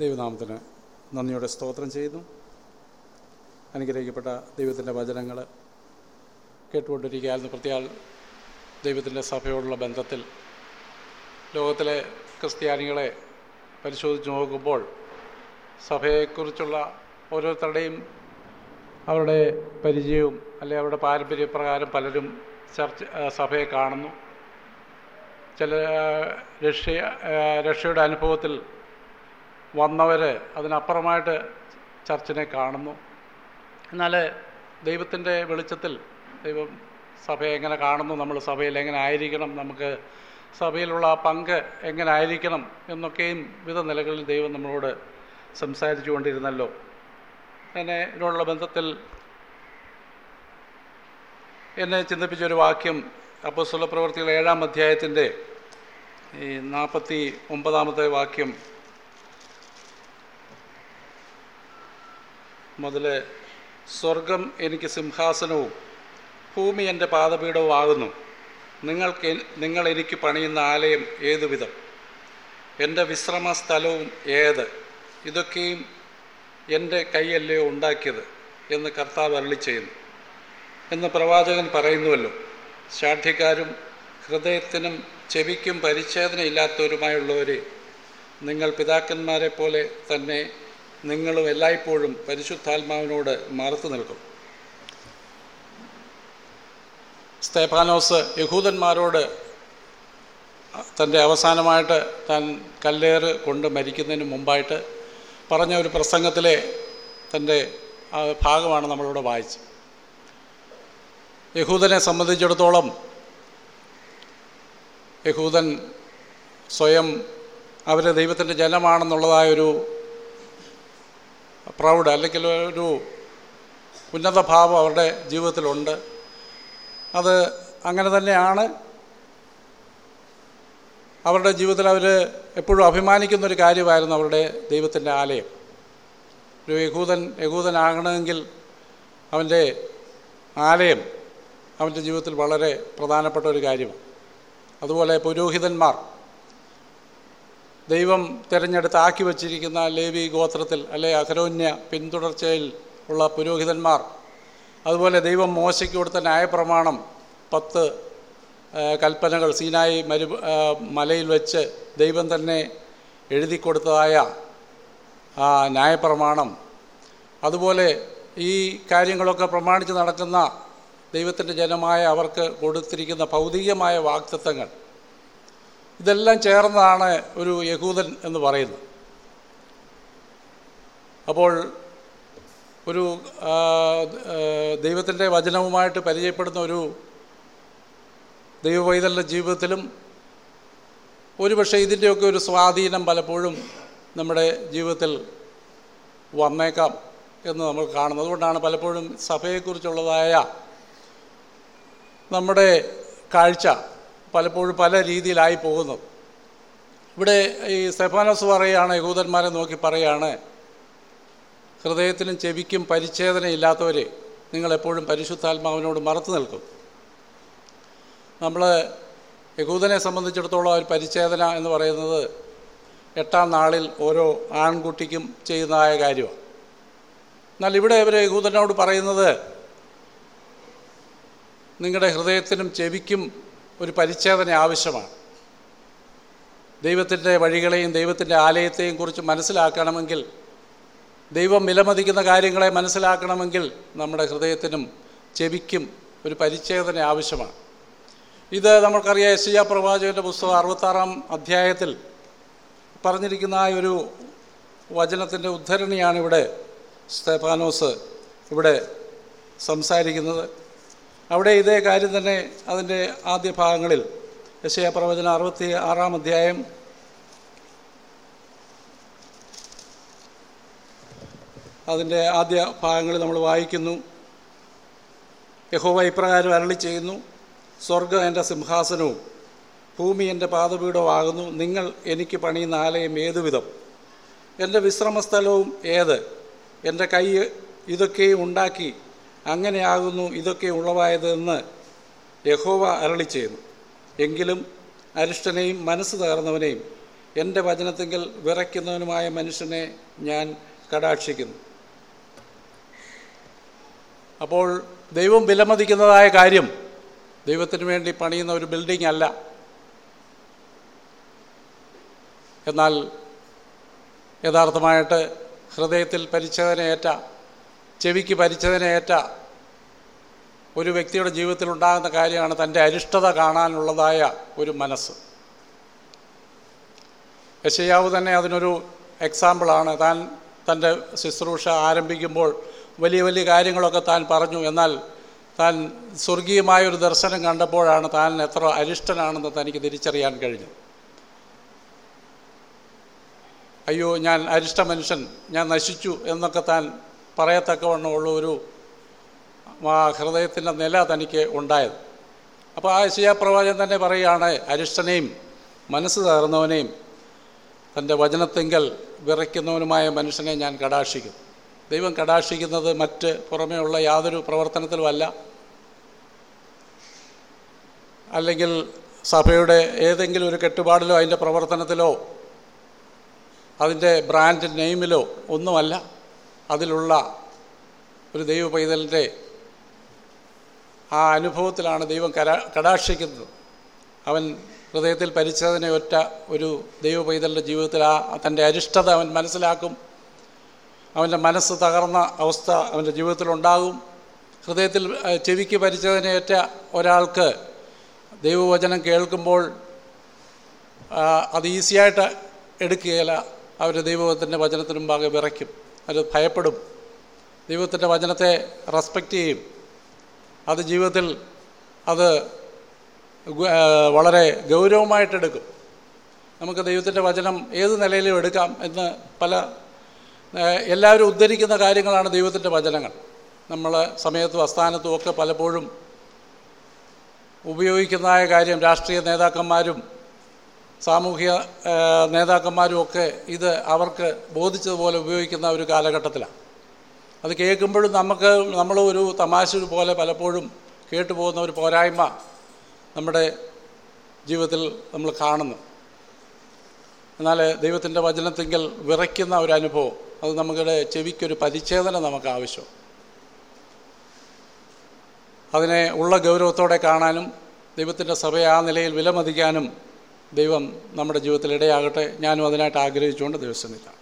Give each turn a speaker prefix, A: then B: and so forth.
A: ദൈവനാമത്തിന് നന്ദിയോടെ സ്തോത്രം ചെയ്യുന്നു. അനുഗ്രഹിക്കപ്പെട്ട ദൈവത്തിന്റെ വചനങ്ങൾ കേട്ടുകൊണ്ടിരിക്കുകയായിരുന്നു. പ്രത്യാൽ ദൈവത്തിന്റെ സഭയോടുള്ള ബന്ധത്തിൽ ലോകത്തിലെ ക്രിസ്ത്യാനികളെ പരിശോധിച്ച് നോക്കുമ്പോൾ സഭയെക്കുറിച്ചുള്ള ഓരോരുത്തരുടെയും അവരുടെ പരിചയവും അല്ലെ അവരുടെ പാരമ്പര്യപ്രകാരം പലരും ചർച്ച സഭയെ കാണുന്നു. ചില രക്ഷ രക്ഷയുടെ അനുഭവത്തിൽ വന്നവർ അതിനപ്പുറമായിട്ട് ചർച്ചിനെ കാണുന്നു. എന്നാൽ ദൈവത്തിന്റെ വെളിച്ചത്തിൽ ദൈവം സഭയെ എങ്ങനെ കാണുന്നു നമ്മൾ സഭയിൽ എങ്ങനെ ആയിരിക്കണം നമുക്ക് സഭയിലുള്ള ആ പങ്ക് എങ്ങനെ ആയിരിക്കണം എന്നൊക്കെയും വിവിധ നിലകളിൽ ദൈവം നമ്മളോട് സംസാരിച്ചു കൊണ്ടിരുന്നല്ലോ. എന്നെ ഇതിനുള്ള ബന്ധത്തിൽ എന്നെ ചിന്തിപ്പിച്ചൊരു വാക്യം അപ്പോസ്വല പ്രവർത്തികൾ ഏഴാം അധ്യായത്തിന്റെ ഈ നാൽപ്പത്തി ഒമ്പതാമത്തെ വാക്യം മുതൽ സ്വർഗം എനിക്ക് സിംഹാസനവും ഭൂമി എന്റെ പാദപീഠവും ആകുന്നു. നിങ്ങൾക്ക് നിങ്ങൾ എനിക്ക് പണിയുന്ന ആലയം ഏതുവിധം? എന്റെ വിശ്രമ സ്ഥലവും ഏത്? ഇതൊക്കെയും എന്റെ കൈയല്ലയോ ഉണ്ടാക്കിയത് എന്ന് കർത്താവ് അരളി ചെയ്യുന്നു. എന്ന് പ്രവാചകൻ പറയുന്നുവല്ലോ ശാഠ്യക്കാരും ഹൃദയത്തിനും ചെവിക്കും പരിച്ഛേദനയില്ലാത്തവരുമായുള്ളവരെ നിങ്ങൾ പിതാക്കന്മാരെ പോലെ തന്നെ നിങ്ങളും എല്ലായ്പ്പോഴും പരിശുദ്ധാത്മാവിനോട് മറുത്തു നിൽക്കും. സ്തേഫാനോസ് യഹൂദന്മാരോട് തന്റെ അവസാനമായിട്ട് താൻ കല്ലേറ് കൊണ്ട് മരിക്കുന്നതിന് മുമ്പായിട്ട് പറഞ്ഞ ഒരു പ്രസംഗത്തിലെ തന്റെ ഭാഗമാണ് നമ്മളിവിടെ വായിച്ചത്. യഹൂദനെ സംബന്ധിച്ചിടത്തോളം യഹൂദൻ സ്വയം അവരെ ദൈവത്തിന്റെ ജനമാണെന്നുള്ളതായൊരു പ്രൗഡ് അല്ലെങ്കിൽ ഒരു ഉന്നത ഭാവം അവരുടെ ജീവിതത്തിലുണ്ട്. അത് അങ്ങനെ തന്നെയാണ്. അവരുടെ ജീവിതത്തിൽ അവർ എപ്പോഴും അഭിമാനിക്കുന്നൊരു കാര്യമായിരുന്നു അവരുടെ ദൈവത്തിന്റെ ആലയം. ഒരു യഹൂദൻ യഹൂദനാകണമെങ്കിൽ അവന്റെ ആലയം അവന്റെ ജീവിതത്തിൽ വളരെ പ്രധാനപ്പെട്ട ഒരു കാര്യമാണ്. അതുപോലെ പുരോഹിതന്മാർ ദൈവം തിരഞ്ഞെടുത്ത് ആക്കി വച്ചിരിക്കുന്ന ലേവി ഗോത്രത്തിൽ അല്ലെ അഹരോന്യ പിന്തുടർച്ചയിൽ ഉള്ള പുരോഹിതന്മാർ. അതുപോലെ ദൈവം മോശയ്ക്ക് കൊടുത്ത ന്യായപ്രമാണം പത്ത് കൽപ്പനകൾ സീനായി മരു മലയിൽ വെച്ച് ദൈവം തന്നെ എഴുതി കൊടുത്തതായ ആ ന്യായപ്രമാണം. അതുപോലെ ഈ കാര്യങ്ങളൊക്കെ പ്രമാണിച്ച് നടക്കുന്ന ദൈവത്തിന്റെ ജനമായ അവർക്ക് കൊടുത്തിരിക്കുന്ന ഭൗതികമായ വാക്തത്വങ്ങൾ ഇതെല്ലാം ചേർന്നതാണ് ഒരു യഹൂദൻ എന്ന് പറയുന്നത്. അപ്പോൾ ഒരു ദൈവത്തിന്റെ വചനവുമായിട്ട് പരിചയപ്പെടുന്ന ഒരു ദൈവവൈതലിന്റെ ജീവിതത്തിലും ഒരുപക്ഷെ ഇതിന്റെയൊക്കെ ഒരു സ്വാധീനം പലപ്പോഴും നമ്മുടെ ജീവിതത്തിൽ വന്നേക്കാം എന്ന് നമ്മൾ കാണുന്നത്. അതുകൊണ്ടാണ് പലപ്പോഴും സഭയെക്കുറിച്ചുള്ളതായ നമ്മുടെ കാഴ്ച പലപ്പോഴും പല രീതിയിലായി പോകുന്നത് ഇവിടെ ഈ സെഫാനോസ് പറയുകയാണ് യഹൂദന്മാരെ നോക്കി പറയുകയാണ് ഹൃദയത്തിനും ചെവിക്കും പരിച്ഛേദനയില്ലാത്തവരെ നിങ്ങളെപ്പോഴും പരിശുദ്ധാത്മാവിനോട് മറത്തു നിൽക്കും. നമ്മൾ യഹൂദനെ സംബന്ധിച്ചിടത്തോളം ഒരു പരിച്ഛേദന എന്ന് പറയുന്നത് എട്ടാം നാളിൽ ഓരോ ആൺകുട്ടിക്കും ചെയ്യുന്നതായ കാര്യമാണ്. എന്നാൽ ഇവിടെ ഇവർ യഹൂദനോട് പറയുന്നത് നിങ്ങളുടെ ഹൃദയത്തിനും ചെവിക്കും ഒരു പരിച്ഛേദന ആവശ്യമാണ്. ദൈവത്തിന്റെ വഴികളെയും ദൈവത്തിന്റെ ആലയത്തെയും കുറിച്ച് മനസ്സിലാക്കണമെങ്കിൽ ദൈവം വിലമതിക്കുന്ന കാര്യങ്ങളെ മനസ്സിലാക്കണമെങ്കിൽ നമ്മുടെ ഹൃദയത്തിനും ചെവിക്കും ഒരു പരിച്ഛേദന ആവശ്യമാണ്. ഇത് നമുക്കറിയാം എസ് പ്രവാചകന്റെ പുസ്തകം അറുപത്താറാം അധ്യായത്തിൽ പറഞ്ഞിരിക്കുന്ന ആ ഒരു വചനത്തിന്റെ ഉദ്ധരണിയാണ് ഇവിടെ സ്തേഫാനോസ് ഇവിടെ സംസാരിക്കുന്നത്. അവിടെ ഇതേ കാര്യം തന്നെ അതിന്റെ ആദ്യ ഭാഗങ്ങളിൽ യശയ പ്രവചന അറുപത്തി ആറാം അധ്യായം. അതിന്റെ ആദ്യ ഭാഗങ്ങൾ നമ്മൾ വായിക്കുന്നു. യഹോവ ഇപ്രകാരം അരളി ചെയ്യുന്നു. സ്വർഗം എന്റെ സിംഹാസനവും ഭൂമി എന്റെ പാദപീഠവും ആകുന്നു നിങ്ങൾ എനിക്ക് പണിയുന്ന ആലയം ഏതുവിധം? എന്റെ വിശ്രമസ്ഥലവും ഏത്? എന്റെ കൈ ഇതൊക്കെയും ഉണ്ടാക്കി അങ്ങനെയാകുന്നു ഇതൊക്കെ ഉളവായതെന്ന് യഹോവ അരളി ചെയ്യുന്നു എങ്കിലും അരിഷ്ടനെയും മനസ്സ് തകർന്നവനെയും എന്റെ വചനത്തെങ്കിൽ വിറയ്ക്കുന്നവനുമായ മനുഷ്യനെ ഞാൻ കടാക്ഷിക്കുന്നു. അപ്പോൾ ദൈവം വിലമതിക്കുന്നതായ കാര്യം ദൈവത്തിന് വേണ്ടി പണിയുന്ന ഒരു ബിൽഡിംഗ് അല്ല. എന്നാൽ യഥാർത്ഥമായിട്ട് ഹൃദയത്തിൽ പരിച്ഛേദനയേറ്റ ചെവിക്ക് പരിച്ചതിനേറ്റ ഒരു വ്യക്തിയുടെ ജീവിതത്തിൽ ഉണ്ടാകുന്ന കാര്യമാണ് തന്റെ അരിഷ്ടത കാണാനുള്ളതായ ഒരു മനസ്സ്. യശയാവ് തന്നെ അതിനൊരു എക്സാമ്പിളാണ്. താൻ തന്റെ ശുശ്രൂഷ ആരംഭിക്കുമ്പോൾ വലിയ വലിയ കാര്യങ്ങളൊക്കെ താൻ പറഞ്ഞു. എന്നാൽ താൻ സ്വർഗീയമായ ഒരു ദർശനം കണ്ടപ്പോഴാണ് താൻ എത്ര അരിഷ്ടനാണെന്ന് തനിക്ക് തിരിച്ചറിയാൻ കഴിഞ്ഞു അയ്യോ ഞാൻ അരിഷ്ട മനുഷ്യൻ ഞാൻ നശിച്ചു എന്നൊക്കെ താൻ പറയത്തക്കവണ്ണമുള്ള ഒരു ഹൃദയത്തിന്റെ നില തനിക്ക് ഉണ്ടായത്. അപ്പോൾ ആ യശയാ പ്രവാചകൻ തന്നെ പറയുകയാണ് അരിഷ്ടനെയും മനസ്സ് തകർന്നവനെയും തന്റെ വചനത്തിങ്കൽ വിറയ്ക്കുന്നവനുമായ മനുഷ്യനെ ഞാൻ കടാക്ഷിക്കും. ദൈവം കടാക്ഷിക്കുന്നത് മറ്റ് പുറമേ ഉള്ള യാതൊരു പ്രവർത്തനത്തിലുമല്ല. അല്ലെങ്കിൽ സഭയുടെ ഏതെങ്കിലും ഒരു കെട്ടുപാടിലോ അതിന്റെ പ്രവർത്തനത്തിലോ അതിന്റെ ബ്രാൻഡ് നെയിമിലോ ഒന്നുമല്ല. അതിലുള്ള ഒരു ദൈവ പൈതലിന്റെ ആ അനുഭവത്തിലാണ് ദൈവം കരാ കടാക്ഷിക്കുന്നത്. അവൻ ഹൃദയത്തിൽ പരിച്ചതിനെ ഒറ്റ ഒരു ദൈവ പൈതലിന്റെ ജീവിതത്തിൽ ആ തന്റെ അരിഷ്ടത അവൻ മനസ്സിലാക്കും. അവന്റെ മനസ്സ് തകർന്ന അവസ്ഥ അവന്റെ ജീവിതത്തിലുണ്ടാകും ഹൃദയത്തിൽ ചെവിക്ക് പരിച്ഛേദനയേറ്റ ഒരാൾക്ക് ദൈവവചനം കേൾക്കുമ്പോൾ അത് ഈസിയായിട്ട് എടുക്കുകയില്ല. അവർ ദൈവത്തിന്റെ വചനത്തിനും ഭാഗം വിറയ്ക്കും. അത് ഭയപ്പെടും. ദൈവത്തിന്റെ വചനത്തെ റെസ്പെക്റ്റ് ചെയ്യും. അത് ജീവിതത്തിൽ അത് വളരെ ഗൗരവമായിട്ടെടുക്കും. നമുക്ക് ദൈവത്തിന്റെ വചനം ഏത് നിലയിലും എടുക്കാം എന്ന് പല എല്ലാവരും ഉദ്ധരിക്കുന്ന കാര്യങ്ങളാണ് ദൈവത്തിന്റെ വചനങ്ങൾ. നമ്മൾ സമയത്തും അസ്ഥാനത്തും ഒക്കെ പലപ്പോഴും ഉപയോഗിക്കുന്നതായ കാര്യം രാഷ്ട്രീയ നേതാക്കന്മാരും സാമൂഹിക ആ, നേതാക്കന്മാരും ഒക്കെ ഇത് അവർക്ക് ബോധിച്ചതുപോലെ ഉപയോഗിക്കുന്ന ഒരു കാലഘട്ടത്തിലാണ്. അത് കേൾക്കുമ്പോഴും നമുക്ക് നമ്മൾ ഒരു തമാശ പോലെ പലപ്പോഴും കേട്ടുപോകുന്ന ഒരു പോരായ്മ നമ്മുടെ ജീവിതത്തിൽ നമ്മൾ കാണുന്നു. എന്നാൽ ദൈവത്തിന്റെ വചനത്തെങ്കിൽ വിറയ്ക്കുന്ന ഒരു അനുഭവം അത് നമ്മുടെ ചെവിക്കൊരു പരിച്ഛേദന നമുക്ക് ആവശ്യം അതിനെ ഉള്ള ഗൗരവത്തോടെ കാണാനും ദൈവത്തിന്റെ സഭയെ ആ നിലയിൽ വിലമതിക്കാനും ദൈവം നമ്മുടെ ജീവിതത്തിൽ ഇടയാകട്ടെ. ഞാനും അതിനായിട്ട് ആഗ്രഹിച്ചുകൊണ്ട് ദിവസമില്ല